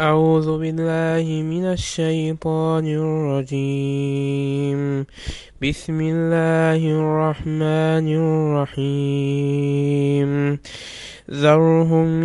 أعوذ بالله من الشيطان الرجيم. بسم الله الرحمن الرحيم. ذرهم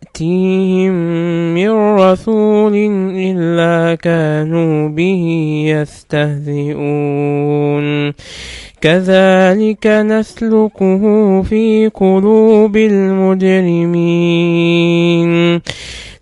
يأتيهم من رسول إلا كانوا به يستهزئون. كذلك نسلكه في قلوب المجرمين.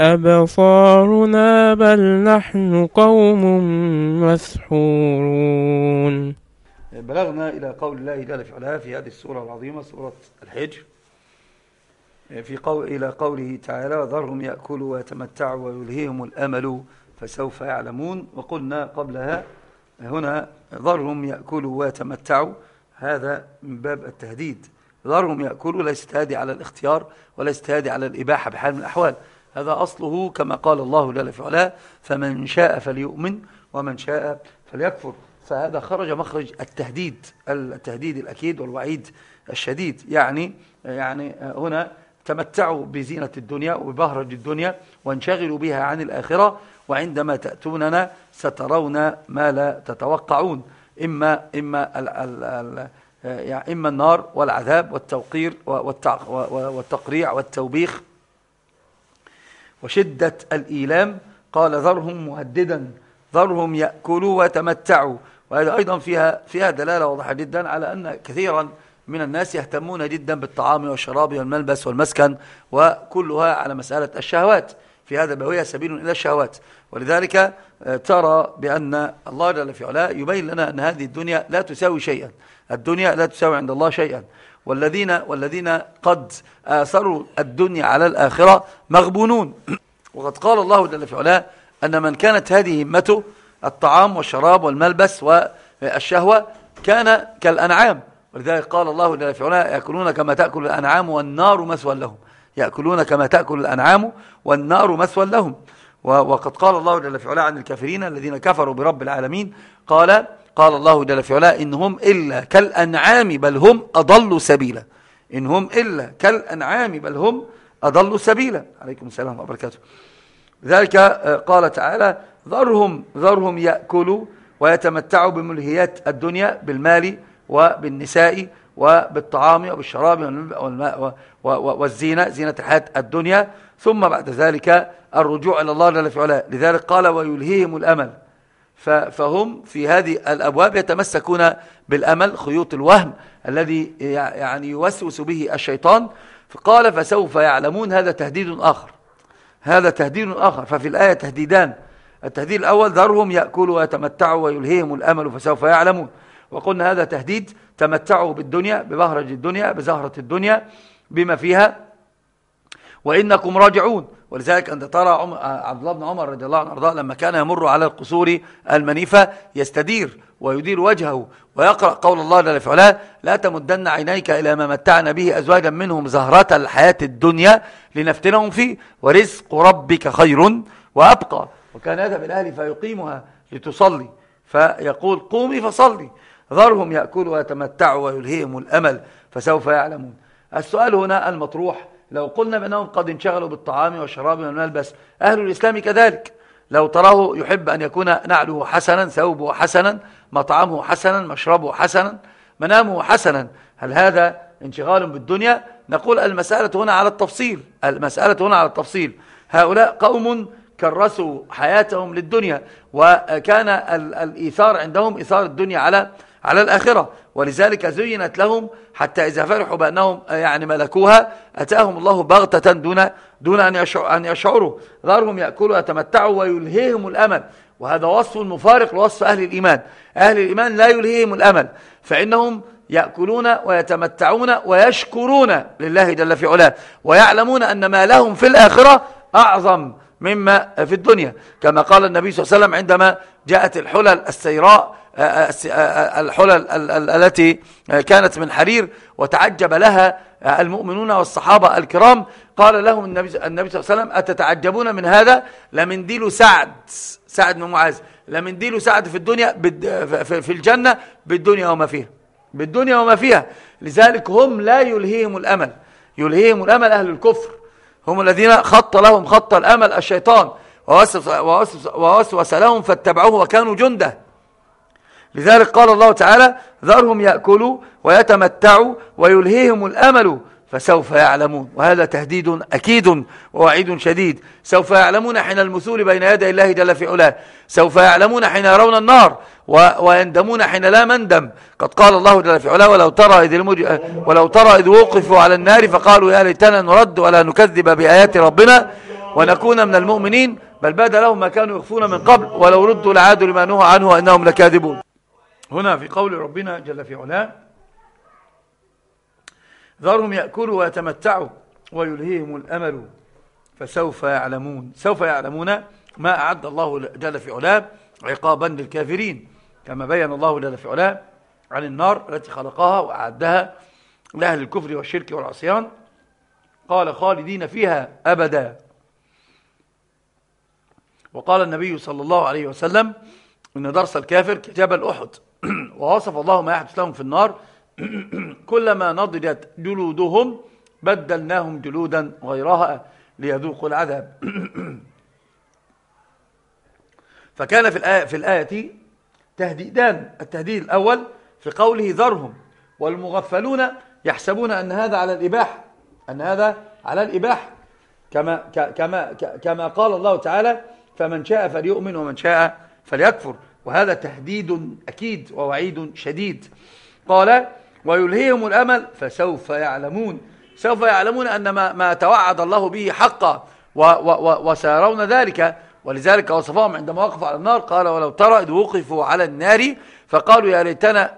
أبصارنا بل نحن قوم مسحورون. بلغنا إلى قول الله جل في علاه في هذه السورة العظيمة سورة الحجر. في قول إلى قوله تعالى وذرهم يأكلوا ويتمتعوا ويلهيهم الأمل فسوف يعلمون. وقلنا قبلها هنا ذرهم يأكلوا ويتمتعوا. هذا من باب التهديد. ذرهم يأكلوا ليست هذه على الاختيار وليست هذه على الإباحة بحال من الأحوال. هذا أصله كما قال الله جل في علاه فمن شاء فليؤمن ومن شاء فليكفر. فهذا خرج مخرج التهديد التهديد الأكيد والوعيد الشديد. يعني يعني هنا تمتعوا بزينة الدنيا وببهرج الدنيا وانشغلوا بها عن الآخرة وعندما تأتوننا سترون ما لا تتوقعون. إما, إما ال ال ال يعني إما النار والعذاب والتوقير والتقريع والتوبيخ وشدة الإيلام. قال ذرهم مهددا ذرهم يأكلوا ويتمتعوا. وهذا أيضا فيها, فيها دلالة واضحة جدا على أن كثيرا من الناس يهتمون جدا بالطعام والشراب والملبس والمسكن وكلها على مسألة الشهوات. في هذا بهوية سبيل إلى الشهوات. ولذلك ترى بأن الله جل في علاه يبين لنا أن هذه الدنيا لا تساوي شيئا. الدنيا لا تساوي عند الله شيئا. والذين, والذين قد آثروا الدنيا على الآخرة مغبونون. وقد قال الله جل في علاه أن من كانت هذه همته الطعام والشراب والملبس والشهوة كان كالأنعام. ولذلك قال الله جل في علاه يأكلون كما تأكل الأنعام والنار مثوى لهم. يأكلون كما تأكل الأنعام والنار مثوى لهم. وقد قال الله جل في علاه عن الكافرين الذين كفروا برب العالمين قال قال الله جل في علاه إن هم إلا كالأنعام بل هم أضلوا سبيلا. إن هم إلا كالأنعام بل هم أضلوا سبيلا. عليكم السلام وبركاته. ذلك قال تعالى ذرهم, ذرهم يأكلوا ويتمتعوا بملهيات الدنيا بالمال وبالنساء وبالطعام وبالشراب والزينة زينة الحياة الدنيا. ثم بعد ذلك الرجوع إلى الله جل في علاه. لذلك قال ويلهيهم الأمل فهم في هذه الأبواب يتمسكون بالأمل خيوط الوهم الذي يعني يوسوس به الشيطان. فقال فسوف يعلمون هذا تهديد آخر. هذا تهديد آخر. ففي الآية تهديدان. التهديد الأول ذرهم يأكلوا ويتمتعوا ويلهيهم الأمل فسوف يعلمون. وقلنا هذا تهديد تمتعوا بالدنيا ببهرج الدنيا بزهرة الدنيا بما فيها وإنكم راجعون. ولذلك أنت ترى عبد الله بن عمر رضي الله عنه أرضاه لما كان يمر على القصور المنيفة يستدير ويدير وجهه ويقرأ قول الله جل في لا تمدن عينيك إلى ما متعنا به أزواجا منهم زهرة الحياة الدنيا لنفتنهم فيه ورزق ربك خير وأبقى. وكان يذهب الأهل فيقيمها لتصلي فيقول قومي فصلي. ذرهم يأكلوا ويتمتعوا ويلهيهم الأمل فسوف يعلمون. السؤال هنا المطروح لو قلنا بأنهم قد انشغلوا بالطعام والشراب والملبس أهل الإسلام كذلك. لو تراه يحب أن يكون نعله حسنا ثوبه حسنا مطعمه حسنا مشربه حسنا منامه حسنا. هل هذا انشغال بالدنيا؟ نقول المسألة هنا على التفصيل. المسألة هنا على التفصيل. هؤلاء قوم كرسوا حياتهم للدنيا وكان الإيثار عندهم إيثار الدنيا على على الآخرة. ولذلك زينت لهم حتى إذا فرحوا بأنهم يعني ملكوها أتاهم الله بغتة دون, دون أن يشعروا. ذرهم يأكلوا ويتمتعوا ويلهيهم الأمل. وهذا وصف مفارق لوصف أهل الإيمان. أهل الإيمان لا يلهيهم الأمل. فإنهم يأكلون ويتمتعون ويشكرون لله جل في علاه. ويعلمون أن ما لهم في الآخرة أعظم مما في الدنيا. كما قال النبي صلى الله عليه وسلم عندما جاءت الحلل السيراء الحلل التي كانت من حرير وتعجب لها المؤمنون والصحابة الكرام. قال لهم النبي صلى الله عليه وسلم أتتعجبون من هذا؟ لمنديل سعد. سعد بن معاذ. لمنديل سعد في الدنيا في الجنة بالدنيا وما فيها. بالدنيا وما فيها. لذلك هم لا يلهيهم الأمل. يلهيهم الأمل أهل الكفر. هم الذين خط لهم خط الأمل الشيطان. ووسوس لهم فاتبعوه وكانوا جنده. لذلك قال الله تعالى ذرهم يأكلوا ويتمتعوا ويلهيهم الأمل فسوف يعلمون. وهذا تهديد أكيد ووعيد شديد. سوف يعلمون حين المثول بين يدي الله جل في علاه. سوف يعلمون حين يرون النار ويندمون حين لا مندم. قد قال الله جل في علاه ولو ترى إذ, المج... ولو ترى إذ وقفوا على النار فقالوا يا ليتنا نرد ولا نكذب بآيات ربنا ونكون من المؤمنين. بل بدا لهم ما كانوا يخفون من قبل ولو ردوا لعادوا لما نهوا عنه وإنهم لكاذبون. هنا في قول ربنا جل في علاه ذرهم يأكلوا ويتمتعوا ويلهيهم الأمل فسوف يعلمون سوف يعلمون ما أعد الله جل في علاه عقابا للكافرين كما بين الله جل في علاه عن النار التي خلقها وأعدها لأهل الكفر والشرك والعصيان. قال خالدين فيها أبدا. وقال النبي صلى الله عليه وسلم إن درس الكافر كجبل أحد ووصف الله ما يحدث لهم في النار. كلما نضجت جلودهم بدلناهم جلودا غيرها ليذوقوا العذاب. فكان في الآية, في الآية تهديدان. التهديد الأول في قوله ذرهم. والمغفلون يحسبون أن هذا على الإباحة أن هذا على الإباحة كما, كما, كما قال الله تعالى فمن شاء فليؤمن ومن شاء فليكفر. وهذا تهديد أكيد ووعيد شديد. قال ويلهيهم الأمل فسوف يعلمون. سوف يعلمون أن ما, ما توعد الله به حقا وسيرون ذلك. ولذلك وصفهم عندما وقفوا على النار قال ولو ترى إذ وقفوا على النار فقالوا يا ريتنا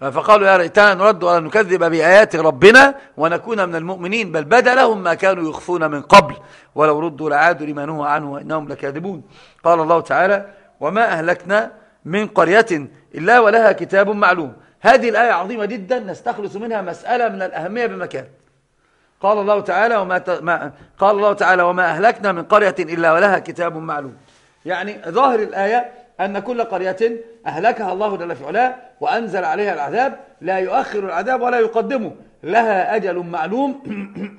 فقالوا يا ريتنا نرد ولا نكذب بآيات ربنا ونكون من المؤمنين بل بدا لهم ما كانوا يخفون من قبل. ولو ردوا لعادوا لما نهوا عنه وإنهم لكاذبون. قال الله تعالى وما أهلكنا من قرية إلا ولها كتاب معلوم. هذه الآية عظيمة جدا نستخلص منها مسألة من الأهمية بمكان. قال الله تعالى وما ت... ما... قال الله تعالى وما أهلكنا من قرية إلا ولها كتاب معلوم. يعني ظاهر الآية أن كل قرية أهلكها الله جل في علاه وأنزل عليها العذاب لا يؤخر العذاب ولا يقدمه. لها أجل معلوم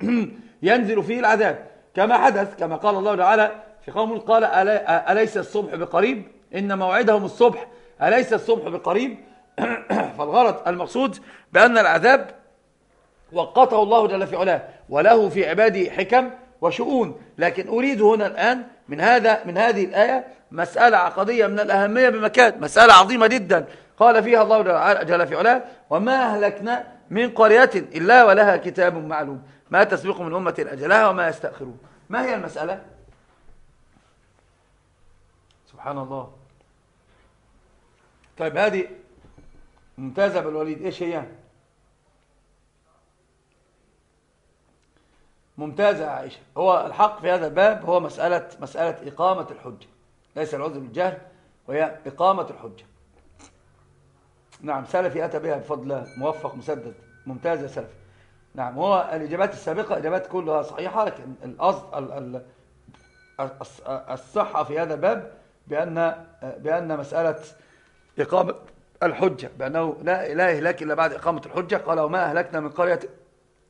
ينزل فيه العذاب. كما حدث كما قال الله تعالى في قوم قال أليس الصبح بقريب؟ إن موعدهم الصبح أليس الصبح بقريب؟ فالغرض المقصود بأن العذاب وقته الله جل في علاه وله في عباده حكم وشؤون. لكن أريد هنا الآن من هذا من هذه الآية مسألة عقدية من الأهمية بمكان مسألة عظيمة جدا. قال فيها الله جل في علاه وما أهلكنا من قرية إلا ولها كتاب معلوم ما تسبق من أمة أجلها وما يستأخرون. ما هي المسألة؟ سبحان الله. طيب هذه ممتازة بالوليد. إيش هي؟ ممتازة عائشة. هو الحق في هذا الباب هو مسألة, مسألة إقامة الحجة. ليس العذر بالجهل وهي إقامة الحجة. نعم سلفي أتى بها بفضل الله موفق مسدد. ممتاز يا سلفي. نعم هو الإجابات السابقة إجابات كلها صحيحة لكن الأصل الصحة في هذا الباب بأن, بأن مسألة إقامة الحجة بأنه لا, لا إهلاك إلا بعد إقامة الحجة. قال وما أهلكنا من قرية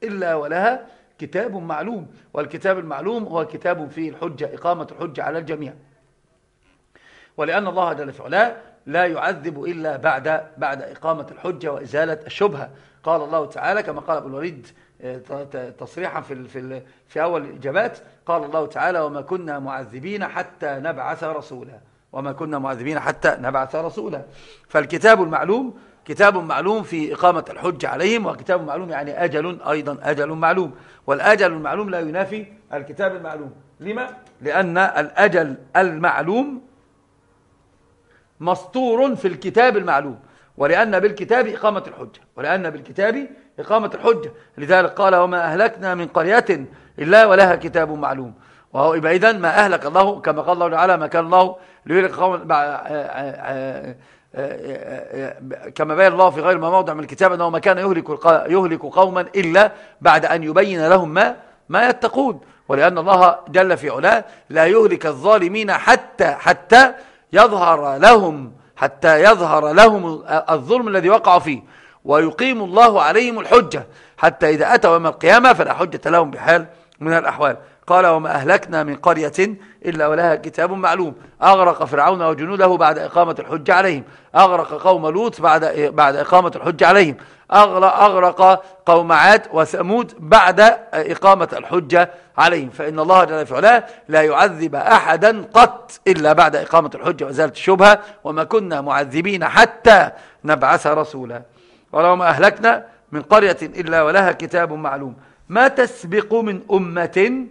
إلا ولها كتاب معلوم والكتاب المعلوم هو كتاب فيه الحجة إقامة الحجة على الجميع. ولأن الله جل في لا يعذب إلا بعد بعد إقامة الحجة وإزالة الشبهة. قال الله تعالى كما قال أبو الوليد تصريحا في في في أول الإجابات قال الله تعالى وما كنا معذبين حتى نبعث رسولا. وما كنا معذبين حتى نبعث رسولا. فالكتاب المعلوم كتاب معلوم في إقامة الحج عليهم وكتاب معلوم يعني أجل أيضا أجل معلوم. والأجل المعلوم لا ينافي الكتاب المعلوم. لما؟ لأن الأجل المعلوم مسطور في الكتاب المعلوم. ولأن بالكتاب إقامة الحجة ولأن بالكتاب إقامة الحجة. لذلك قال وما أهلكنا من قرية إلا ولها كتاب معلوم. وهو إذن ما أهلك الله كما قال الله تعالى ما كان الله ليهلك قوم كما بين الله في غير ما موضع من الكتاب أنه ما كان يهلك, يهلك قوما إلا بعد أن يبين لهم ما ما يتقون. ولأن الله جل في علاه لا يهلك الظالمين حتى حتى يظهر لهم حتى يظهر لهم الظلم الذي وقعوا فيه. ويقيم الله عليهم الحجة. حتى إذا أتوا يوم القيامة فلا حجة لهم بحال من الأحوال. قال وما أهلكنا من قرية إلا ولها كتاب معلوم. أغرق فرعون وجنوده بعد إقامة الحج عليهم. أغرق قوم لوط بعد بعد إقامة الحج عليهم. أغرق قوم عاد وثمود بعد إقامة الحجة عليهم. فإن الله جل وعلا لا يعذب أحدا قط إلا بعد إقامة الحجة وزالة الشبهة. وما كنا معذبين حتى نبعث رسولا. ولو ما أهلكنا من قرية إلا ولها كتاب معلوم. ما تسبق من أمة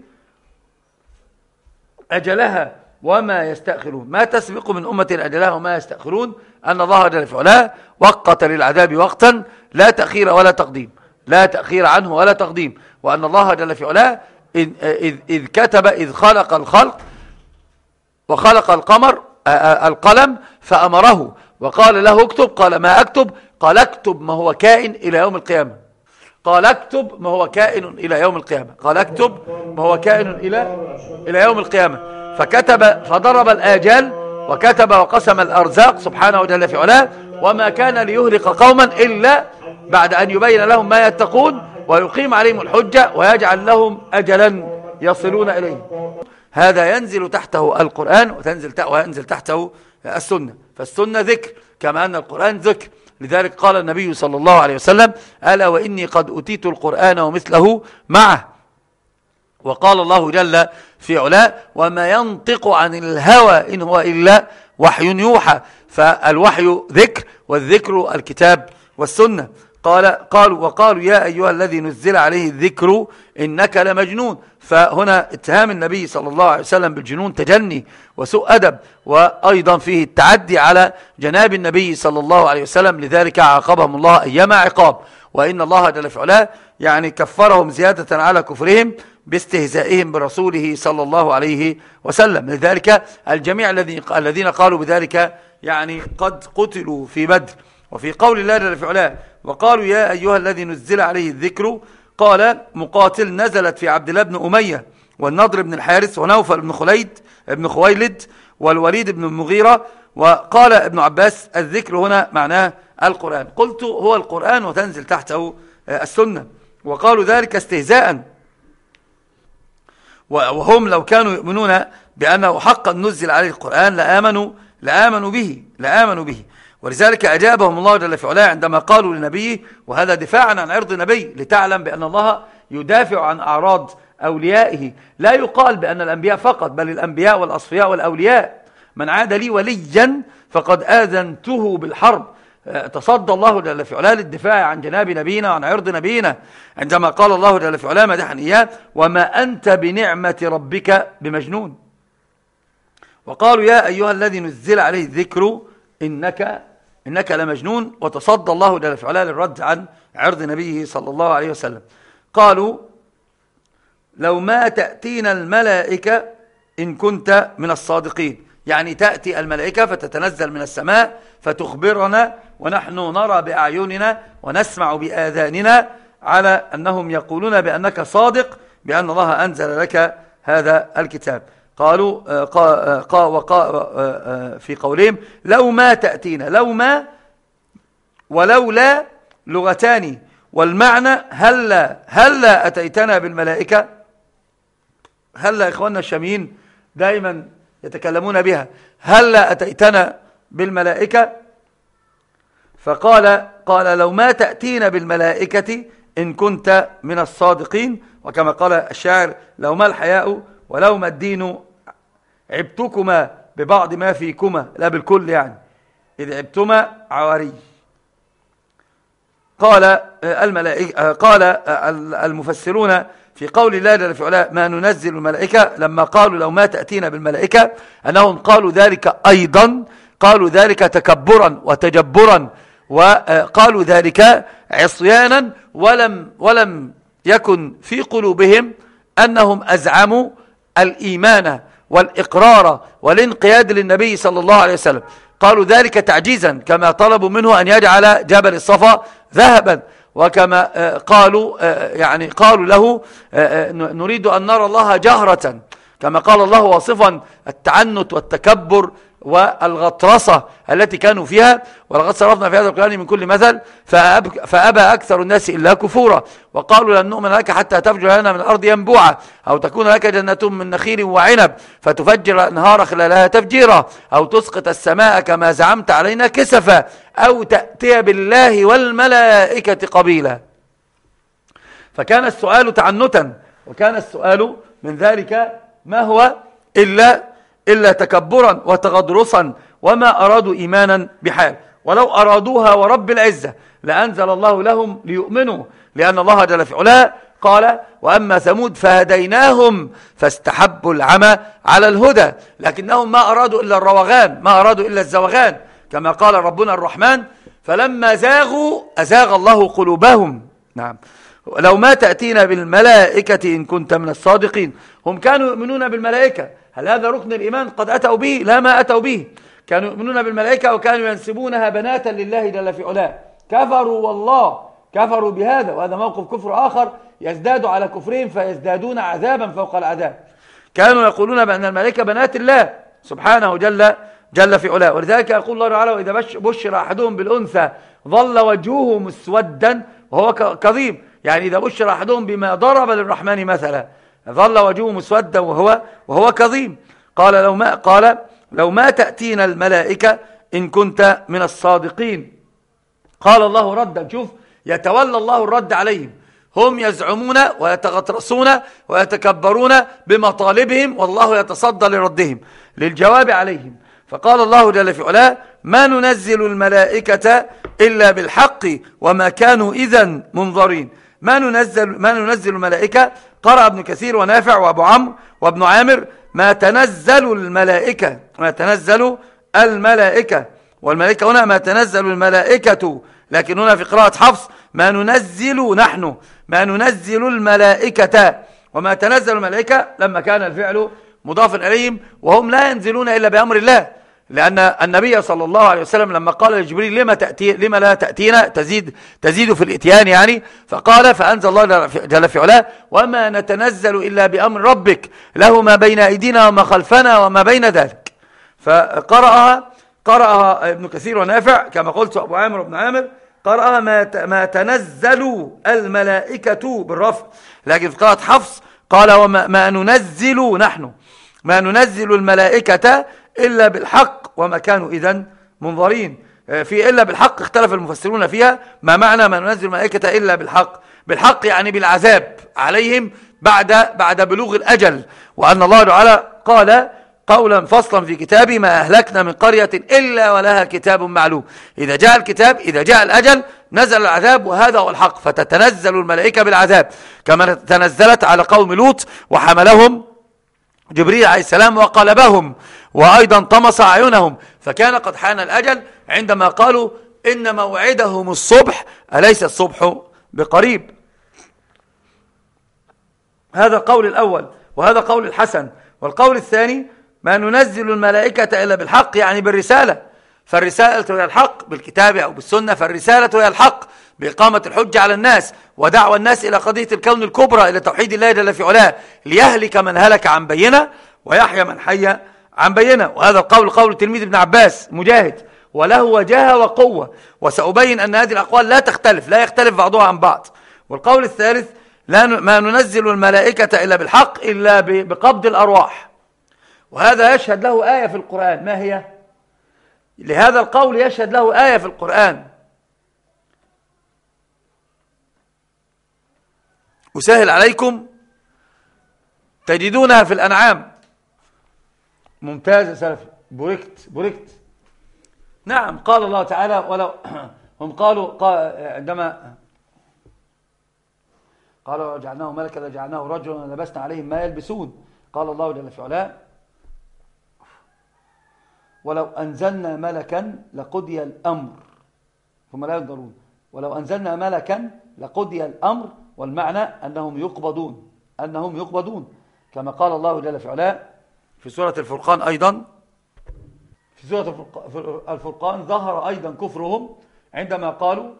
أجلها وما يستأخرون؟ ما تسبق من أمة أجلها وما يستأخرون؟ أن الله جل وعلا وقت للعذاب وقتا لا تأخير ولا تقديم. لا تأخير عنه ولا تقديم. وأن الله جل وعلا إذ, إذ, إذ كتب إذ خلق الخلق وخلق القمر القلم فأمره. وقال له اكتب قال ما أكتب؟ قال اكتب ما هو كائن إلى يوم القيامة. قال اكتب ما هو كائن إلى يوم القيامة. قال اكتب ما هو كائن إلى إلى يوم القيامة. فكتب فضرب الآجال وكتب وقسم الأرزاق سبحانه وجل في علاه وما كان ليهلك قوما إلا بعد أن يبين لهم ما يتقون ويقيم عليهم الحجة ويجعل لهم أجلا يصلون إليه. هذا ينزل تحته القرآن وتنزل وينزل تحته السنة. فالسنة ذكر كما أن القرآن ذكر. لذلك قال النبي صلى الله عليه وسلم ألا وإني قد أتيت القرآن ومثله معه؟ وقال الله جل في علاه وما ينطق عن الهوى إن هو إلا وحي يوحى. فالوحي ذكر والذكر الكتاب والسنة. قال قالوا وقالوا يا أيها الذي نزل عليه الذكر إنك لمجنون. فهنا اتهام النبي صلى الله عليه وسلم بالجنون تجني وسوء أدب وأيضا فيه التعدي على جناب النبي صلى الله عليه وسلم لذلك عاقبهم الله أيما عقاب. وإن الله جل فعلا يعني كفرهم زيادة على كفرهم باستهزائهم برسوله صلى الله عليه وسلم. لذلك الجميع الذين قالوا بذلك يعني قد قتلوا في بدر. وفي قول الله جل في علاه وقالوا يا أيها الذي نزل عليه الذكر قال مقاتل نزلت في عبد الله بن أمية والنضر بن الحارث ونوفل بن خليد بن خويلد والوليد بن المغيرة وقال ابن عباس الذكر هنا معناه القرآن. قلت هو القرآن وتنزل تحته السنة. وقالوا ذلك استهزاء. وهم لو كانوا يؤمنون بأنه حقا نزل عليه القرآن لآمنوا, لآمنوا به لآمنوا به. ولذلك أجابهم الله جل في علاه عندما قالوا لنبيه وهذا دفاعا عن عرض النبي لتعلم بأن الله يدافع عن أعراض أوليائه. لا يقال بأن الأنبياء فقط بل الأنبياء والأصفياء والأولياء. من عاد لي وليا فقد آذنته بالحرب. تصدى الله جل في علاه للدفاع عن جناب نبينا وعن عرض نبينا. عندما قال الله جل في علاه مدحا إياه وما أنت بنعمة ربك بمجنون. وقالوا يا أيها الذي نزل عليه الذكر إنك إنك لمجنون وتصدى الله جل في علاه للرد عن عرض نبيه صلى الله عليه وسلم. قالوا لو ما تأتينا الملائكة إن كنت من الصادقين. يعني تأتي الملائكة فتتنزل من السماء فتخبرنا ونحن نرى بأعيننا ونسمع بآذاننا على أنهم يقولون بأنك صادق بأن الله أنزل لك هذا الكتاب. قالوا آه، قا قا وقا آه، في قولهم لو ما تأتينا لو ما ولولا لغتان. والمعنى هلا هلا أتيتنا بالملائكة. هلا إخواننا الشاميين دائما يتكلمون بها. هلا أتيتنا بالملائكة. فقال قال لو ما تأتينا بالملائكة إن كنت من الصادقين. وكما قال الشاعر لو ما الحياء ولو ما الدين عبتكما ببعض ما فيكما لا بالكل يعني. إذ عبتما عواري. قال الملائكة قال المفسرون في قول الله جل في علاه ما ننزل الملائكة لما قالوا لو ما تأتينا بالملائكة أنهم قالوا ذلك أيضا قالوا ذلك تكبرا وتجبرا وقالوا ذلك عصيانا ولم, ولم يكن في قلوبهم أنهم أزعموا الإيمان والإقرار والانقياد للنبي صلى الله عليه وسلم. قالوا ذلك تعجيزا كما طلبوا منه أن يجعل جبل الصفا ذهبا. وكما آه، قالوا آه، يعني قالوا له آه، نريد أن نرى الله جهرة. كما قال الله واصفا التعنت والتكبر والغطرسة التي كانوا فيها ولقد صرفنا في هذا القرآن من كل مثل فأبى أكثر الناس إلا كفورا. وقالوا لن نؤمن لك حتى تفجر لنا من الأرض ينبوعا أو تكون لك جنة من نخيل وعنب فتفجر أنهار خلالها تفجيرا أو تسقط السماء كما زعمت علينا كسفا أو تأتي بالله والملائكة قبيلا. فكان السؤال تعنتا وكان السؤال من ذلك ما هو إلا إلا تكبرا وتغضرصا وما أرادوا إيمانا بحال. ولو أرادوها ورب العزة لأنزل الله لهم ليؤمنوا لأن الله جل في علاه قال وأما ثمود فهديناهم فاستحبوا العمى على الهدى. لكنهم ما أرادوا إلا الروغان ما أرادوا إلا الزوغان. كما قال ربنا الرحمن فلما زاغوا أزاغ الله قلوبهم. نعم. لو ما تأتينا بالملائكة إن كنت من الصادقين. هم كانوا يؤمنون بالملائكة. هل هذا ركن الإيمان قد أتوا به؟ لا ما أتوا به. كانوا يؤمنون بالملائكة وكانوا ينسبونها بناتا لله جل في علاه. كفروا والله كفروا بهذا وهذا موقف كفر آخر يزداد على كفرهم فيزدادون عذابا فوق العذاب. كانوا يقولون بأن الملائكة بنات الله سبحانه جل جل في علاه. ولذلك يقول الله تعالى وإذا بشر أحدهم بالأنثى ظل وجهه مسودا وهو كظيم. يعني إذا بشر أحدهم بما ضرب للرحمن مثلا. ظل وجهه مسودا وهو وهو كظيم. قال لو ما قال لو ما تأتينا الملائكة إن كنت من الصادقين. قال الله ردا. شوف يتولى الله الرد عليهم. هم يزعمون ويتغطرسون ويتكبرون بمطالبهم والله يتصدى لردهم للجواب عليهم. فقال الله جل في علاه ما ننزل الملائكة إلا بالحق وما كانوا إذا منظرين. ما ننزل, ما ننزل الملائكة قرأ ابن كثير ونافع وأبو عمرو وابن عامر ما تنزل الملائكة ما تنزل الملائكة. والملائكة هنا ما تنزل الملائكة لكن هنا في قراءة حفص ما ننزل نحن ما ننزل الملائكة. وما تنزل الملائكة لما كان الفعل مضافا إليهم وهم لا ينزلون إلا بأمر الله. لأن النبي صلى الله عليه وسلم لما قال لجبريل لما, تأتي لما لا تأتينا تزيد, تزيد في الإتيان يعني؟ فقال فأنزل الله جل في علاه وما نتنزل إلا بأمر ربك له ما بين أيدينا وما خلفنا وما بين ذلك. فقرأها قرأها ابن كثير ونافع كما قلت أبو عامر وابن عامر قرأها ما, ما تنزل الملائكة بالرفع. لكن في قراءة حفص قال وما ما ننزل نحن ما ننزل الملائكة إلا بالحق وما كانوا إذن منظرين. آه، في إلا بالحق اختلف المفسرون فيها. ما معنى ما ننزل الملائكة إلا بالحق؟ بالحق يعني بالعذاب عليهم بعد بعد بلوغ الأجل. وأن الله تعالى قال قولا فصلا في كتابه ما أهلكنا من قرية إلا ولها كتاب معلوم. إذا جاء الكتاب إذا جاء الأجل نزل العذاب وهذا هو الحق. فتتنزل الملائكة بالعذاب. كما تنزلت على قوم لوط وحملهم جبريل عليه السلام وقلبهم. وأيضا طمس أعينهم فكان قد حان الأجل عندما قالوا إن موعدهم الصبح أليس الصبح بقريب؟ هذا القول الأول وهذا قول الحسن والقول الثاني ما ننزل الملائكة إلا بالحق يعني بالرسالة. فالرسالة هي الحق بالكتاب أو بالسنة فالرسالة هي الحق بإقامة الحجة على الناس ودعوة الناس إلى قضية الكون الكبرى إلى توحيد الله جل في علاه ليهلك من هلك عن بينة ويحيى من حي عن بينة. وهذا القول قول تلميذ ابن عباس مجاهد. وله وجاهة وقوة. وسأبين أن هذه الأقوال لا تختلف لا يختلف بعضها عن بعض. والقول الثالث لا ما ننزل الملائكة إلا بالحق إلا بقبض الأرواح. وهذا يشهد له آية في القرآن. ما هي؟ لهذا القول يشهد له آية في القرآن. أسهل عليكم تجدونها في الأنعام. ممتاز يا سلفي بوركت بوركت نعم قال الله تعالى ولو هم قالوا عندما قالوا جعلناه ملكا لجعلناه رجلا وللبسنا عليهم ما يلبسون. قال الله جل في علاه ولو أنزلنا ملكا لقضي الأمر. هم لا ينظرون. ولو أنزلنا ملكا لقضي الأمر والمعنى أنهم يقبضون أنهم يقبضون. كما قال الله جل في علاه في سورة الفرقان أيضا. في سورة الفرقان ظهر أيضا كفرهم عندما قالوا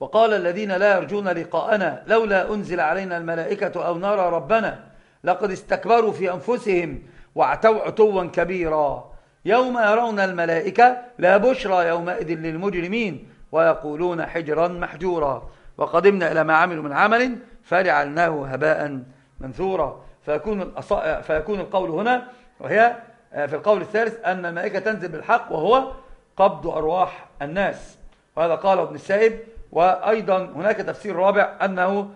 وقال الذين لا يرجون لقاءنا لولا أنزل علينا الملائكة أو نرى ربنا لقد استكبروا في أنفسهم واعتوا عتوا كبيرا. يوم يرون الملائكة لا بشرى يومئذ للمجرمين ويقولون حجرا محجورا. وقدمنا إلى ما عملوا من عمل فجعلناه هباء منثورا. فيكون, فيكون القول هنا وهي آه، في القول الثالث أن الملائكة تنزل بالحق وهو قبض أرواح الناس. وهذا قاله ابن السائب. وأيضا هناك تفسير رابع أنه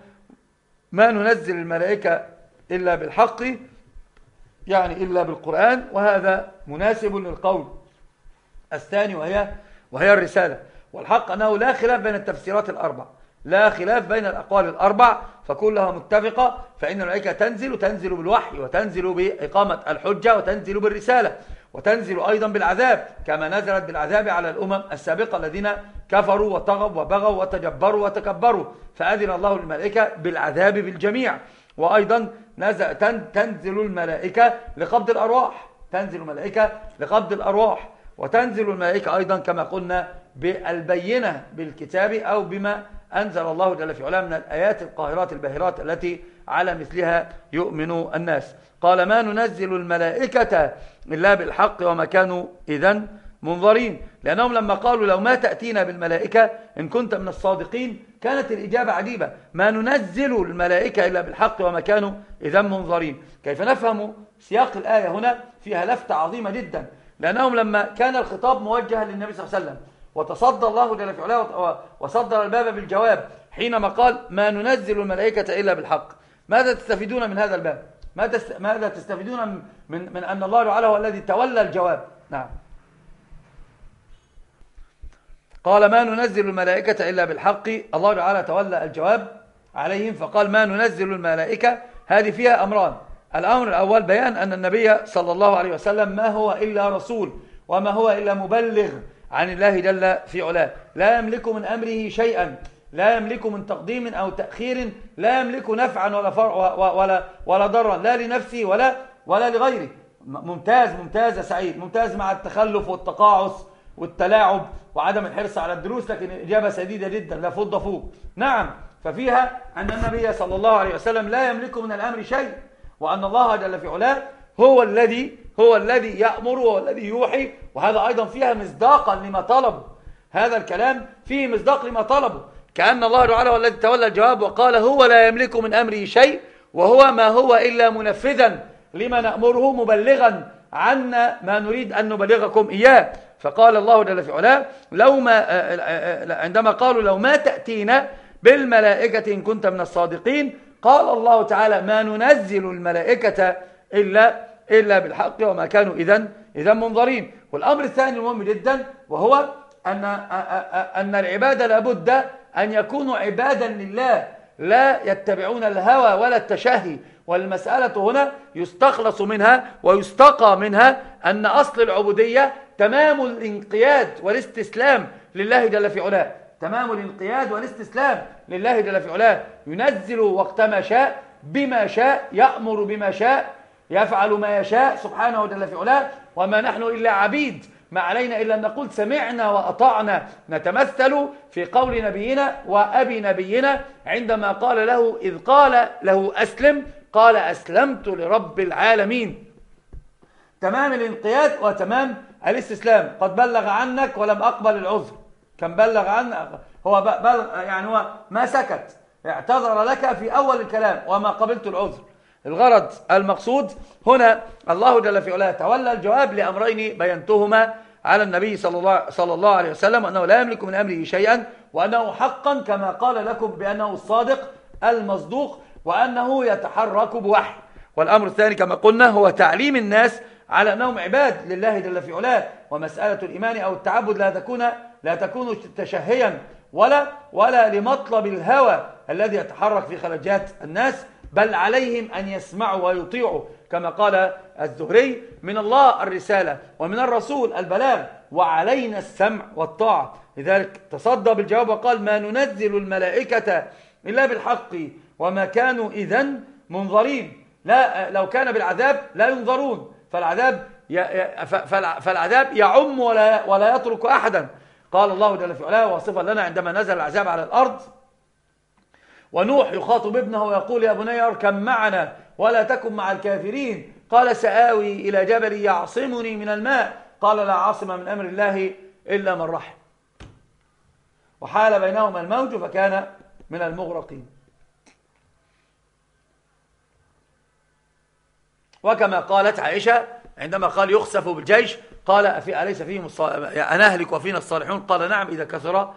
ما ننزل الملائكة إلا بالحق يعني إلا بالقرآن وهذا مناسب للقول. الثاني وهي وهي الرسالة. والحق أنه لا خلاف بين التفسيرات الأربع. لا خلاف بين الأقوال الأربع فكلها متفقة فإن الملائكة تنزل تنزل بالوحي وتنزل بإقامة الحجة وتنزل بالرسالة وتنزل أيضا بالعذاب كما نزلت بالعذاب على الأمم السابقة الذين كفروا وطغوا وبغوا وتجبروا وتكبروا. فأذن الله للملائكة بالعذاب بالجميع. وأيضا تنزل الملائكة لقبض الأرواح. تنزل الملائكة لقبض الأرواح. وتنزل الملائكة أيضا كما قلنا بالبينة بالكتاب أو بما أنزل الله جل في علاه من الآيات القاهرات الباهرات التي على مثلها يؤمن الناس. قال ما ننزل الملائكة إلا بالحق وما كانوا إذن منظرين. لأنهم لما قالوا لو ما تأتينا بالملائكة إن كنت من الصادقين كانت الإجابة عجيبة ما ننزل الملائكة إلا بالحق وما كانوا إذا منظرين. كيف نفهم سياق الآية هنا؟ فيها لفتة عظيمة جدا. لأنهم لما كان الخطاب موجها للنبي صلى الله عليه وسلم وتصدى الله جل في علاه وصدر الباب بالجواب حينما قال ما ننزل الملائكة إلا بالحق. ماذا تستفيدون من هذا الباب؟ ماذا تستفيدون من, من أن الله تعالى هو الذي تولى الجواب؟ نعم. قال ما ننزل الملائكة إلا بالحق. الله تعالى تولى الجواب عليهم فقال ما ننزل الملائكة؟ هذه فيها أمران. الأمر الأول بيان أن النبي صلى الله عليه وسلم ما هو إلا رسول وما هو إلا مبلغ. عن الله جل في علاه. لا يملك من أمره شيئا. لا يملك من تقديم أو تأخير. لا يملك نفعا ولا فرع ولا ولا ضرا. لا لنفسه ولا ولا لغيره. ممتاز ممتاز يا سعيد. ممتاز مع التخلف والتقاعس والتلاعب وعدم الحرص على الدروس لكن إجابة سديدة جدا. لا فض فوق. نعم. ففيها أن النبي صلى الله عليه وسلم لا يملك من الأمر شيء وأن الله جل في علاه هو الذي هو الذي يأمر وهو الذي يوحي وهذا أيضا فيها مصداقا لما طلبوا هذا الكلام فيه مصداق لما طلبوا كأن الله تعالى هو الذي تولى الجواب وقال هو لا يملك من أمره شيء وهو ما هو إلا منفذا لما نأمره مبلغا عنا ما نريد أن نبلغكم إياه. فقال الله جل في علاه لو ما آه، آه، آه، عندما قالوا لو ما تأتينا بالملائكة إن كنت من الصادقين قال الله تعالى ما ننزل الملائكة إلا إلا بالحق وما كانوا إذا إذا منظرين. والأمر الثاني المهم جدا وهو أن أن العبادة لابد أن يكونوا عبادا لله. لا يتبعون الهوى ولا التشهي. والمسألة هنا يستخلص منها ويستقى منها أن أصل العبودية تمام الانقياد والاستسلام لله جل في علاه. تمام الانقياد والاستسلام لله جل في علاه. ينزل وقت ما شاء بما شاء يأمر بما شاء يفعل ما يشاء سبحانه جل في علاه. وما نحن إلا عبيد. ما علينا إلا أن نقول سمعنا وأطعنا. نتمثل في قول نبينا وأبي نبينا عندما قال له إذ قال له أسلم قال أسلمت لرب العالمين. تمام الانقياد وتمام الاستسلام. قد بلغ عنك ولم أقبل العذر. كان بلغ عنك؟ هو بلغ يعني هو ما سكت. اعتذر لك في أول الكلام وما قبلت العذر. الغرض المقصود هنا الله جل في علاه تولى الجواب لأمرين بينتهما على النبي صلى الله, صلى الله عليه وسلم أنه لا يملك من أمره شيئا وأنه حقا كما قال لكم بأنه الصادق المصدوق وأنه يتحرك بوحي. والأمر الثاني كما قلنا هو تعليم الناس على أنهم عباد لله جل في علاه ومسألة الإيمان أو التعبد لا تكون لا تكون تشهيا ولا ولا لمطلب الهوى الذي يتحرك في خلجات الناس. بل عليهم أن يسمعوا ويطيعوا كما قال الزهري من الله الرسالة ومن الرسول البلاغ وعلينا السمع والطاعة. لذلك تصدى بالجواب وقال ما ننزل الملائكة إلا بالحق وما كانوا إذن منظرين. لا لو كان بالعذاب لا ينظرون فالعذاب فالعذاب يعم ولا ولا يترك أحدا. قال الله جل في علاه واصفا لنا عندما نزل العذاب على الأرض ونوح يخاطب ابنه ويقول يا بني اركب معنا ولا تكن مع الكافرين. قال سآوي إلى جبل يعصمني من الماء. قال لا عاصم من أمر الله إلا من رحم. وحال بينهما الموج فكان من المغرقين. وكما قالت عائشة عندما قال يخسف بالجيش قال أليس فيهم أنهلك وفينا الصالحون؟ قال نعم إذا كثر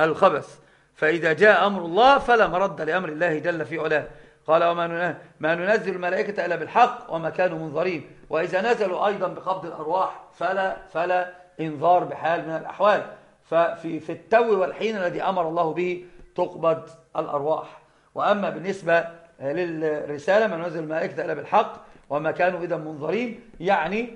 الخبث. فإذا جاء أمر الله فلا مرد لأمر الله جل في علاه. قال وما ما ننزل الملائكة إلا بالحق وما كانوا منظرين. وإذا نزلوا أيضا بقبض الأرواح فلا, فلا إنذار بحال من الأحوال. ففي في التو والحين الذي أمر الله به تقبض الأرواح. وأما بالنسبة للرسالة ما ننزل الملائكة إلا بالحق وما كانوا إذا منظرين يعني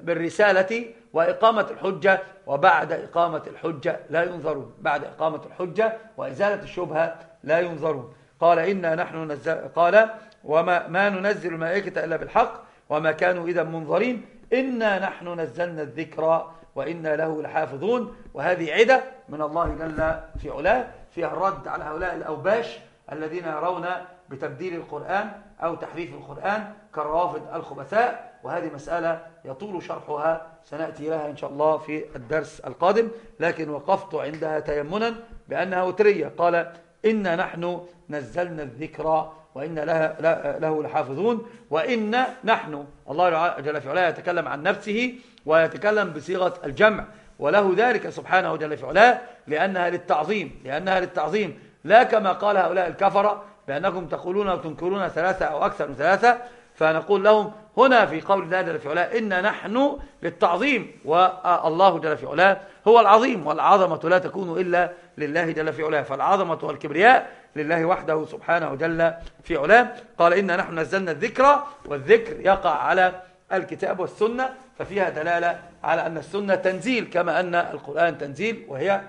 بالرسالة وإقامة الحجة وبعد إقامة الحجة لا ينظرون. بعد إقامة الحجة وإزالة الشبهة لا ينظرون. قال إنا نحن نزل قال وما ما ننزل الملائكة إلا بالحق وما كانوا إذا منظرين. إنا نحن نزلنا الذكر وإنا له لحافظون. وهذه عدة من الله جل في علاه فيها الرد على هؤلاء الأوباش الذين يرون بتبديل القرآن أو تحريف القرآن كالروافض الخبثاء. وهذه مسألة يطول شرحها سنأتي لها إن شاء الله في الدرس القادم. لكن وقفت عندها تيمنا بأنها وترية. قال إنا نحن نزلنا الذكر وإن لها له لحافظون وإن نحن الله جل في علاه يتكلم عن نفسه ويتكلم بصيغة الجمع. وله ذلك سبحانه جل في علاه لأنها للتعظيم لأنها للتعظيم. لا كما قال هؤلاء الكفرة بأنكم تقولون وتنكرون ثلاثة أو أكثر من ثلاثة. فنقول لهم هنا في قول الله جل في علاه إن نحن للتعظيم والله جل في علاه هو العظيم والعظمة لا تكون إلا لله جل في علاه فالعظمة والكبرياء لله وحده سبحانه جل في علاه. قال إن نحن نزلنا الذكر والذكر يقع على الكتاب والسنة ففيها دلالة على أن السنة تنزيل كما أن القرآن تنزيل وهي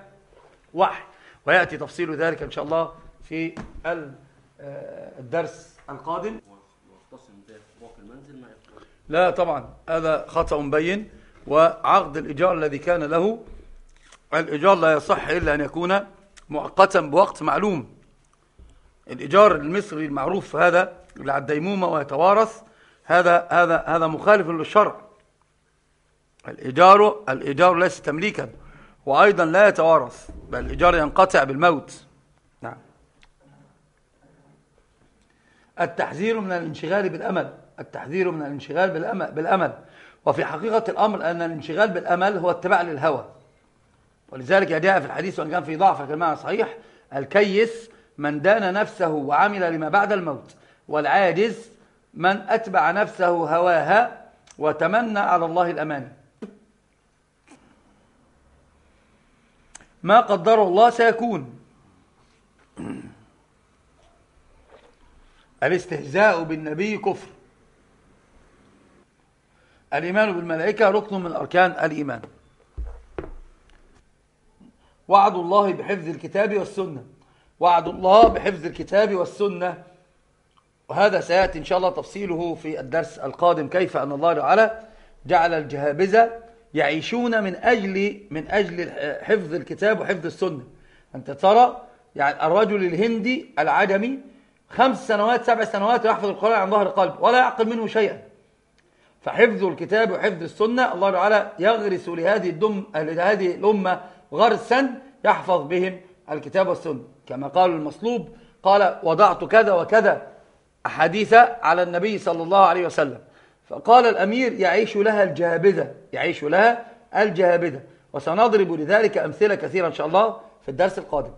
وحي. ويأتي تفصيل ذلك إن شاء الله في الدرس القادم. لا طبعا هذا خطأ مبين وعقد الإيجار الذي كان له الإيجار لا يصح إلا أن يكون مؤقتا بوقت معلوم. الإيجار المصري المعروف هذا اللي على الديمومة ويتوارث هذا هذا هذا مخالف للشرع. الإيجار الإيجار ليس تمليكا وأيضا لا يتوارث بل الإيجار ينقطع بالموت. نعم. التحذير من الانشغال بالأمل. التحذير من الانشغال بالأمل, وفي حقيقة الأمر أن الانشغال بالأمل هو اتباع للهوى. ولذلك جاء في الحديث وأن كان في ضعف كلمة صحيح. الكيس من دان نفسه وعمل لما بعد الموت والعاجز من أتبع نفسه هواها وتمنى على الله الأمان. ما قدره الله سيكون. الاستهزاء بالنبي كفر. الإيمان بالملائكة ركن من أركان الإيمان. وعد الله بحفظ الكتاب والسنة. وعد الله بحفظ الكتاب والسنة. وهذا سيأتي إن شاء الله تفصيله في الدرس القادم. كيف أن الله تعالى جعل الجهابزة يعيشون من أجل من أجل حفظ الكتاب وحفظ السنة. أنت ترى يعني الرجل الهندي العجمي خمس سنوات سبع سنوات يحفظ القرآن عن ظهر قلب ولا يعقل منه شيئا. فحفظ الكتاب وحفظ السنة الله تعالى يغرس لهذه الدم لهذه الأمة غرسا يحفظ بهم الكتاب والسنة. كما قال المصلوب قال وضعت كذا وكذا أحاديث على النبي صلى الله عليه وسلم. فقال الأمير يعيش لها الجهابذة يعيش لها الجهابذة وسنضرب لذلك أمثلة كثيرة إن شاء الله في الدرس القادم.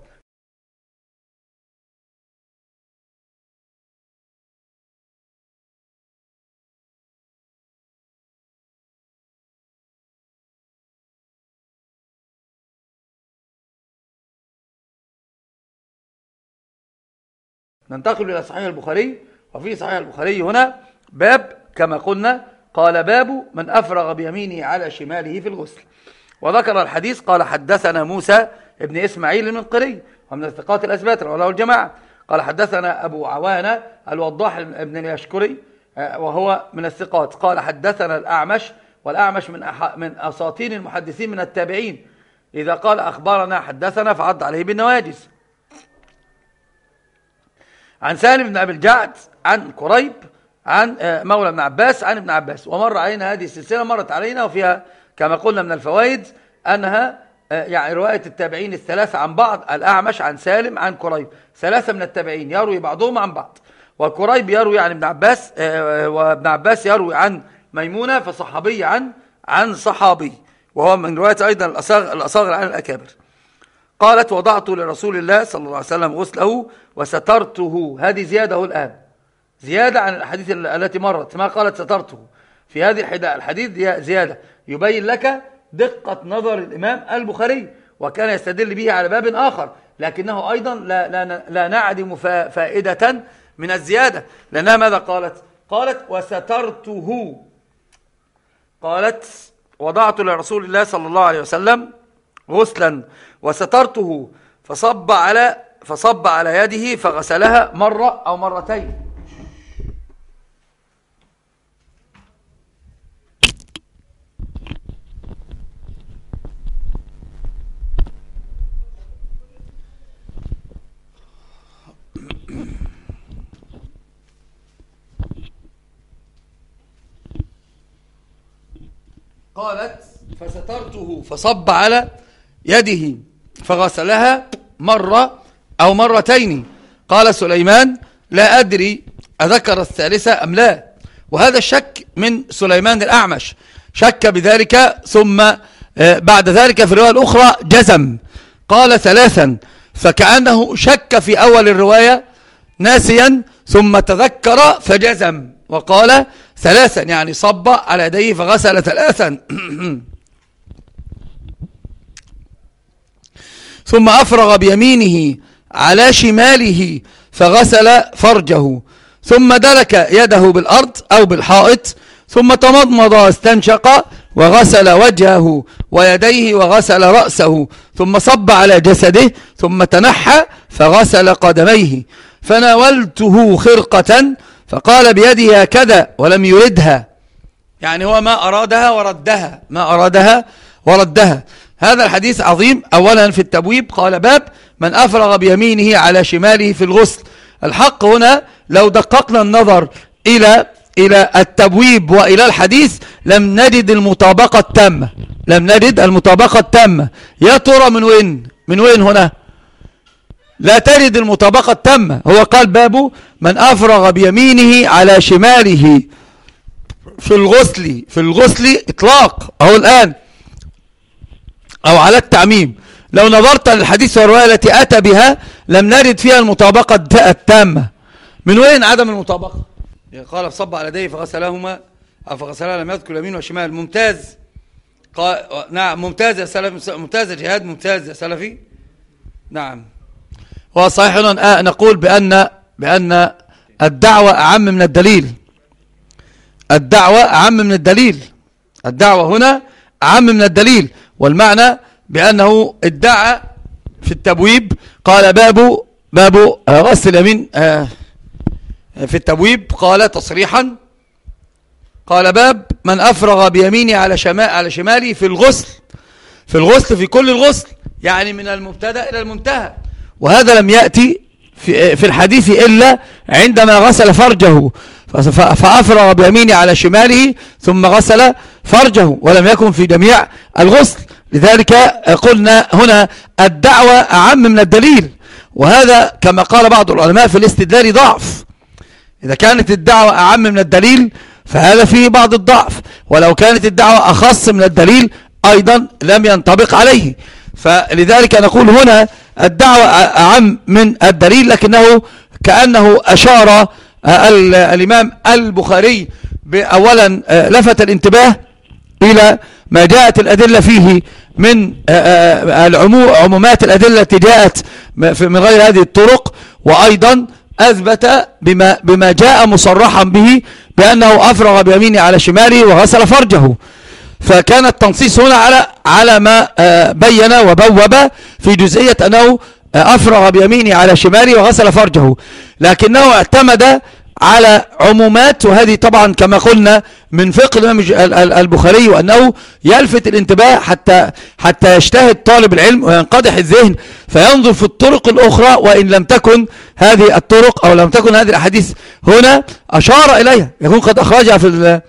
ننتقل إلى صحيح البخاري وفي صحيح البخاري هنا باب كما قلنا قال باب من أفرغ بيمينه على شماله في الغسل. وذكر الحديث قال حدثنا موسى ابن إسماعيل المنقري ومن الثقات الأثبات رواه الجماعة. قال حدثنا أبو عوانة الوضاح ابن اليشكري آه، وهو من الثقات. قال حدثنا الأعمش والأعمش من من أساطين المحدثين من التابعين. إذا قال أخبارنا حدثنا فعض عليه بالنواجس عن سالم بن أبي الجعد عن قريب عن آه، مولى ابن عباس عن ابن عباس. ومر علينا هذه السلسلة مرت علينا وفيها كما قلنا من الفوائد أنها آه، يعني رواية التابعين الثلاثة عن بعض الأعمش عن سالم عن قريب ثلاثة من التابعين يروي بعضهم عن بعض. وقريب يروي عن ابن عباس آه، وابن عباس يروي عن ميمونة فصحابي عن عن صحابي. وهو من رواية أيضا الأصاغر عن الأكابر. قالت وضعت لرسول الله صلى الله عليه وسلم غسله وسترته. هذه زيادة الآن. زيادة عن الحديث التي مرت ما قالت سترته. في هذه الحديث زيادة. يبين لك دقة نظر الإمام البخاري وكان يستدل به على باب آخر لكنه أيضا لا, لا, لا نعدم فائدة من الزيادة. لأنها ماذا قالت؟ قالت وسترته. قالت وضعت لرسول الله صلى الله عليه وسلم غسلا. وسترته فصب على فصب على يده فغسلها مرة أو مرتين. قالت فسترته فصب على يده. فغسلها مرة أو مرتين. قال سليمان لا أدري أذكر الثالثة أم لا. وهذا الشك من سليمان الأعمش. شك بذلك ثم آه، بعد ذلك في الرواية الأخرى جزم. قال ثلاثا فكأنه شك في أول الرواية ناسيا ثم تذكر فجزم. وقال ثلاثا يعني صب على يديه فغسل ثلاثا. ثم أفرغ بيمينه على شماله فغسل فرجه. ثم دلك يده بالأرض أو بالحائط ثم تمضمض واستنشق وغسل وجهه ويديه وغسل رأسه ثم صب على جسده ثم تنحى فغسل قدميه. فناولته خرقة فقال بيده هكذا ولم يردها. يعني هو ما أرادها وردها ما أرادها وردها. هذا الحديث عظيم. أولا في التبويب قال باب من أفرغ بيمينه على شماله في الغسل. الحق هنا لو دققنا النظر إلى إلى التبويب وإلى الحديث لم نجد المطابقة التامة. لم نجد المطابقة التامة. يا ترى من وين؟ من وين هنا؟ لا تجد المطابقة التامة. هو قال بابه من أفرغ بيمينه على شماله في الغسل في الغسل إطلاق. أهو الآن أو على التعميم. لو نظرت للحديث والرواية التي أتى بها لم نرد فيها المطابقة التامة. من وين عدم المطابقة؟ قال فصب على يديه فغسلهما فغسلها لم يذكر اليمين والشمال ممتاز. قال نعم ممتاز يا سلفي ممتاز يا جهاد ممتاز يا سلفي. نعم. وصحيح آه، نقول بأن بأن الدعوة أعم من الدليل. الدعوة أعم من الدليل. الدعوة هنا أعم من الدليل. والمعنى بأنه ادعى في التبويب قال باب باب غسل اليمين آه، في التبويب قال تصريحا قال باب من أفرغ بيمينه على على شماله في الغسل في الغسل في كل الغسل يعني من المبتدأ إلى المنتهى. وهذا لم يأتي في, في الحديث إلا عندما غسل فرجه. فأفرغ بيمينه على شماله ثم غسل فرجه ولم يكن في جميع الغسل. لذلك قلنا هنا الدعوة أعم من الدليل. وهذا كما قال بعض العلماء في الاستدلال ضعف. إذا كانت الدعوة أعم من الدليل فهذا فيه بعض الضعف. ولو كانت الدعوة أخص من الدليل أيضا لم ينطبق عليه. فلذلك نقول هنا الدعوة أعم من الدليل لكنه كأنه أشار الإمام البخاري أولا لفت الانتباه إلى ما جاءت الأدلة فيه من عمومات الأدلة التي جاءت من غير هذه الطرق وأيضا أثبت بما, بما جاء مصرحا به بأنه أفرغ بيمينه على شماله وغسل فرجه. فكان التنصيص هنا على على ما آه، بين وبوب في جزئية أنه آه، أفرغ بيمينه على شماله وغسل فرجه. لكنه اعتمد على عمومات وهذه طبعا كما قلنا من فقه الإمام البخاري وأنه يلفت الانتباه حتى حتى يجتهد طالب العلم وينقدح الذهن فينظر في الطرق الأخرى وإن لم تكن هذه الطرق أو لم تكن هذه الأحاديث هنا أشار إليها يكون قد أخرجها في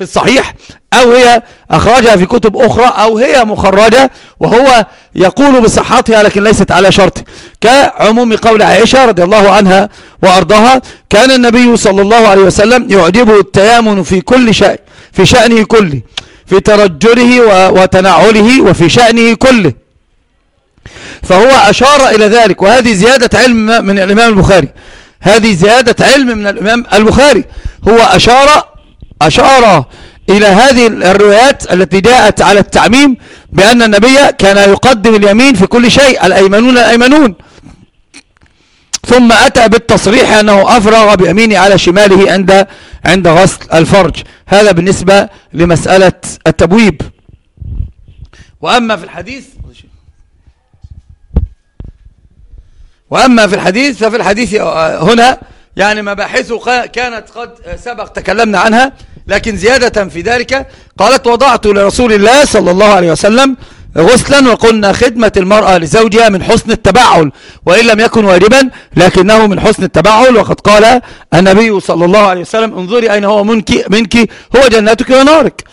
في الصحيح أو هي أخرجها في كتب أخرى أو هي مخرجة وهو يقول بصحتها لكن ليست على شرط. كعموم قول عائشة رضي الله عنها وأرضاها كان النبي صلى الله عليه وسلم يعجبه التيامن في كل شيء في شأنه كله في ترجله وتنعله وفي شأنه كله. فهو أشار إلى ذلك وهذه زيادة علم من الإمام البخاري. هذه زيادة علم من الإمام البخاري. هو أشار أشار إلى هذه الروايات التي جاءت على التعميم بأن النبي كان يقدم اليمين في كل شيء الأيمنون الأيمنون. ثم أتى بالتصريح أنه أفرغ بيمينه على شماله عند عند غسل الفرج. هذا بالنسبة لمسألة التبويب. وأما في الحديث وأما في الحديث ففي الحديث هنا يعني مباحثه كانت قد سبق تكلمنا عنها. لكن زيادة في ذلك قالت وضعت لرسول الله صلى الله عليه وسلم غسلا وقلنا خدمة المرأة لزوجها من حسن التبعل وإن لم يكن واجبا لكنه من حسن التبعل وقد قال النبي صلى الله عليه وسلم انظري أين هو منك, منك هو جنتك ونارك.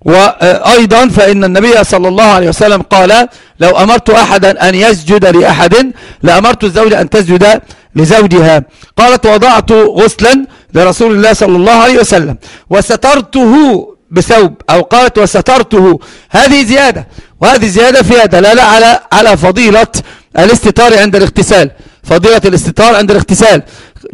وأيضا فإن النبي صلى الله عليه وسلم قال لو أمرت أحدا أن يسجد لأحد لأمرت الزوجة أن تسجد لزوجها. قالت وضعت غسلا لرسول الله صلى الله عليه وسلم. وسترته بثوب أو قالت وسترته. هذه زيادة. وهذه زيادة فيها دلالة على على فضيلة الاستتار عند الاغتسال. فضيلة الاستتار عند الاغتسال.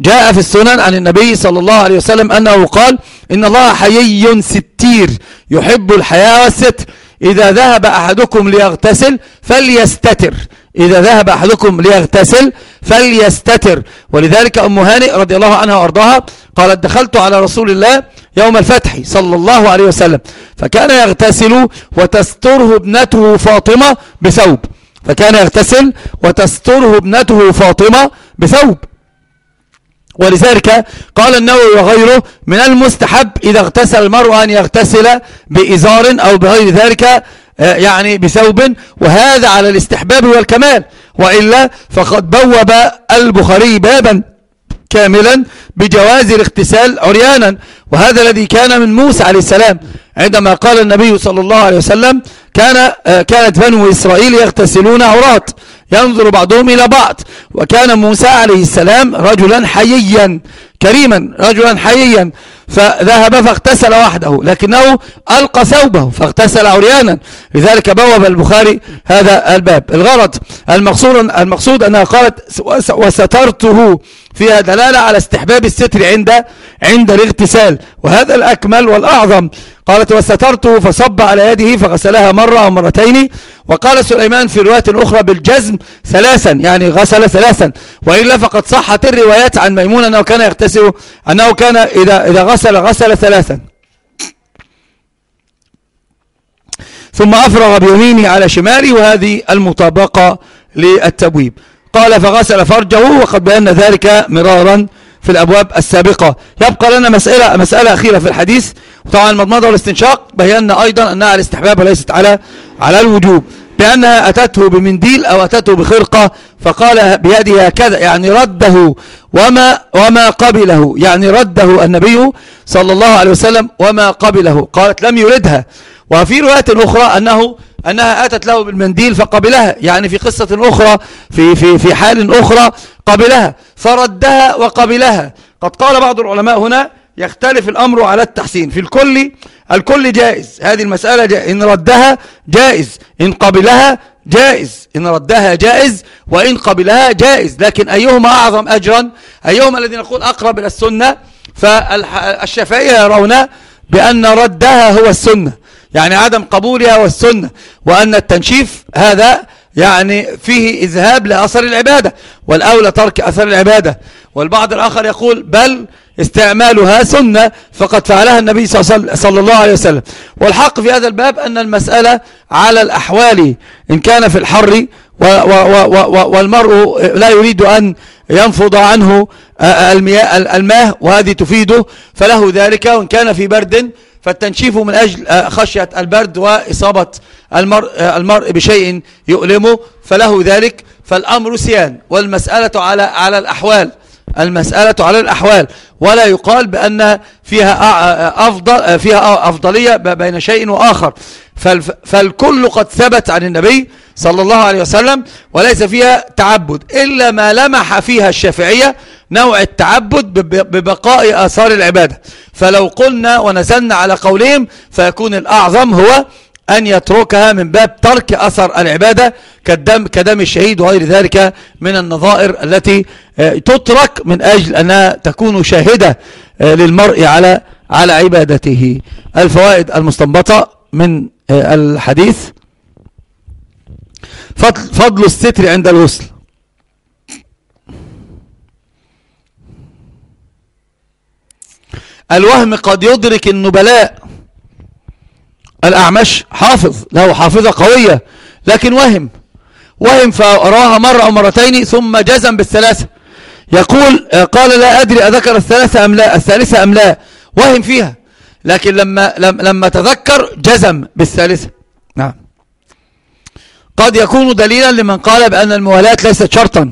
جاء في السنن عن النبي صلى الله عليه وسلم أنه قال إن الله حيي ستير يحب الحياة والستر إذا ذهب أحدكم ليغتسل فليستتر. إذا ذهب أحدكم ليغتسل فليستتر. ولذلك أم هانئ رضي الله عنها وأرضاها قالت دخلت على رسول الله يوم الفتح صلى الله عليه وسلم فكان يغتسل وتستره ابنته فاطمة بثوب. فكان يغتسل وتستره ابنته فاطمة بثوب. ولذلك قال النووي وغيره من المستحب إذا اغتسل المرء أن يغتسل بإزار أو بغير ذلك يعني بثوب وهذا على الاستحباب والكمال. وإلا فقد بوب البخاري بابا كاملا بجواز الاغتسال عريانا. وهذا الذي كان من موسى عليه السلام عندما قال النبي صلى الله عليه وسلم كان آه، كانت بنو إسرائيل يغتسلون عورات ينظر بعضهم إلى بعض. وكان موسى عليه السلام رجلا حييا كريما رجلا حييا. فذهب فاغتسل وحده لكنه ألقى ثوبه فاغتسل عريانا. لذلك بوب البخاري هذا الباب. الغرض المقصود, المقصود أنها قالت وسترته فيها دلالة على استحباب الستر عند عند الاغتسال. وهذا الأكمل والأعظم. قالت وسترته فصب على يده فغسلها مرة أو مرتين. وقال سليمان في رواية أخرى بالجزم ثلاثا يعني غسل ثلاثا. وإلا فقد صحت الروايات عن ميمون أنه كان يغتسل أنه كان إذا, إذا غسل غسل ثلاثا. ثم أفرغ بيمينه على شماله وهذه المطابقة للتبويب. قال فغسل فرجه وقد بينا ذلك مرارا في الأبواب السابقة. يبقى لنا مسألة, مسألة أخيرة في الحديث. وطبعا المضمضة والاستنشاق بينا أيضا أنها على الاستحباب وليست على على الوجوب. بأنها أتته بمنديل أو أتته بخرقة فقال بيده هكذا يعني رده وما, وما قبله. يعني رده النبي صلى الله عليه وسلم وما قبله. قالت لم يردها. وفي رواية أخرى أنه أنها أتت له بالمنديل فقبلها. يعني في قصة أخرى في, في, في حال أخرى قبلها. فردها وقبلها. قد قال بعض العلماء هنا يختلف الأمر على التحسين. في الكل الكل جائز. هذه المسألة جائز إن ردها جائز. إن قبلها جائز. إن ردها جائز وإن قبلها جائز. لكن أيهما أعظم أجرا؟ أيهما الذي نقول أقرب إلى السنة؟ فالشافعية يرون بأن ردها هو السنة. يعني عدم قبولها هو السنة. وأن التنشيف هذا يعني فيه إذهاب لأثر العبادة. والأولى ترك أثر العبادة. والبعض الآخر يقول بل استعمالها سنة فقد فعلها النبي صلى الله عليه وسلم والحق في هذا الباب أن المسألة على الأحوال إن كان في الحر والمرء لا يريد أن ينفض عنه المياه الماء وهذه تفيده فله ذلك. وإن كان في برد فالتنشيف من أجل خشية البرد وإصابة المرء, المرء بشيء يؤلمه فله ذلك. فالأمر سيان والمسألة على على الأحوال. المسألة على الأحوال ولا يقال بأن فيها أفضل فيها أفضلية بين شيء وآخر. فالكل قد ثبت عن النبي صلى الله عليه وسلم وليس فيها تعبد إلا ما لمح فيها الشافعية نوع التعبد ببقاء آثار العبادة. فلو قلنا ونزلنا على قولهم فيكون الأعظم هو أن يتركها من باب ترك أثر العبادة كدم, كدم الشهيد وغير ذلك من النظائر التي آه، تترك من أجل أنها تكون شاهدة آه، للمرء على على عبادته. الفوائد المستنبطة من آه، الحديث فضل, فضل الستر عند الوصل الوهم قد يدرك النبلاء. الأعمش حافظ له حافظة قوية لكن وهم وهم فراها مرة أو مرتين ثم جزم بالثلاثة. يقول قال لا أدري أذكر الثلاثة أم لا الثالثة أم لا وهم فيها لكن لما, لما تذكر جزم بالثالثة. نعم. قد يكون دليلا لمن قال بأن الموالاة ليست شرطا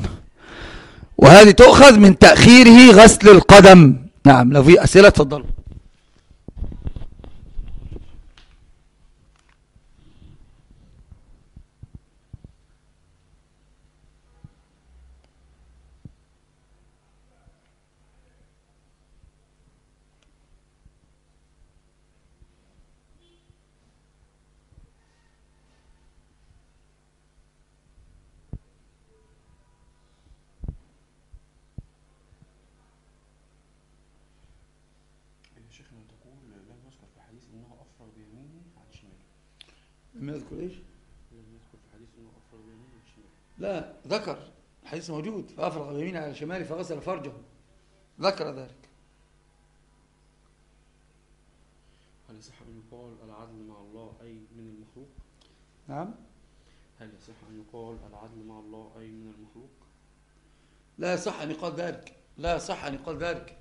وهذه تؤخذ من تأخيره غسل القدم. نعم لو في أسئلة تفضلوا لم يذكر إيش؟ لم يذكر في حديث إنه أفرغ بيمينه على الشمال. لا ذكر. الحديث موجود. فافرغ بيمينه على شماله فغسل فرجه. ذكر ذلك. هل يصح أن يقال العدل مع الله أي من المخلوق؟ نعم. هل يصح أن يقال العدل مع الله أي من المخلوق؟ لا يصح أن يقال ذلك. لا يصح أن يقال ذلك.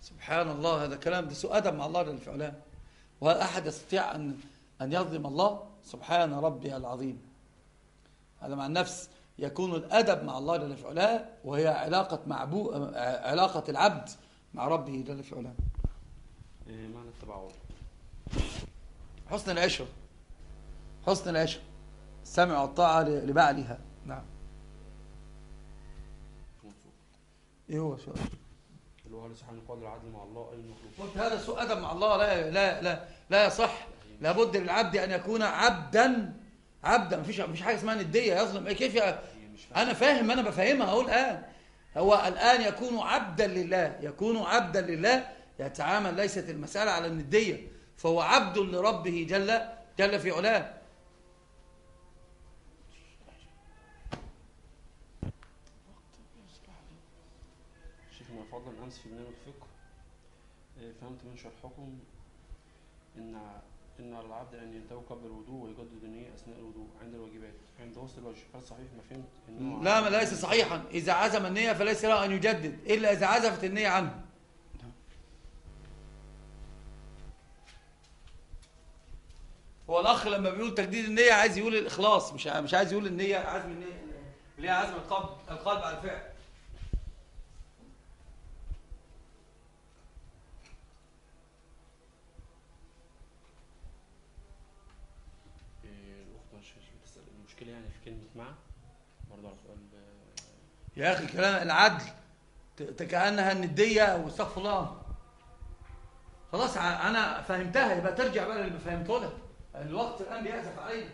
سبحان الله هذا كلام ده سوء أدب مع الله في وهل أحد يستطيع أن أن يظلم الله سبحان ربي العظيم. هذا مع النفس يكون الأدب مع الله جل في علاه وهي علاقة معبو علاقة العبد مع ربه جل في علاه. إيه، معنى التبعول حسن العشرة حسن العشرة السمع والطاعة لبعلها. نعم. إيه هو سؤال اللي هو سبحانه يقال العدل مع الله أي مخلوق؟ هذا سوء أدب مع الله لا لا لا لا يصح لابد للعبد أن يكون عبدا عبدا. مفيش مفيش حاجة اسمها ندية. يظلم. إيه كيف أنا فاهم أنا بفهمها أقول الآن. هو الآن يكون عبدا لله. يكون عبدا لله يتعامل ليست المسألة على الندية. فهو عبد لربه جل جل في علاه. شيخنا فضلا أمس في برنامج الفقه. فهمت من شرحكم إن إن على العبد أن ينتوي قبل الوضوء ويجدد النية أثناء الوضوء عند الواجبات. عند غسل الوجه هل صحيح ما فهمت؟ إنه لا ما ليس صحيحا. إذا عزم النية فليس له أن يجدد إلا إذا عزفت النية عنه. هو الأخ لما بيقول تجديد النية عايز يقول الإخلاص مش مش عايز يقول النية عزم النية اللي هي عزم القلب القلب على الفعل إيه، الأخت مش مش بتسأل المشكلة يعني في كلمة مع برضه على سؤال آه، يا أخي كلام العدل كأنها الندية واستغفر الله. خلاص أنا فهمتها يبقى ترجع بقى اللي فهمته لك. الوقت الآن بيعزف علينا